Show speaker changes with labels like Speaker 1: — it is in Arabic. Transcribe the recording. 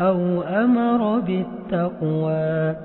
Speaker 1: أو أمر بالتقوى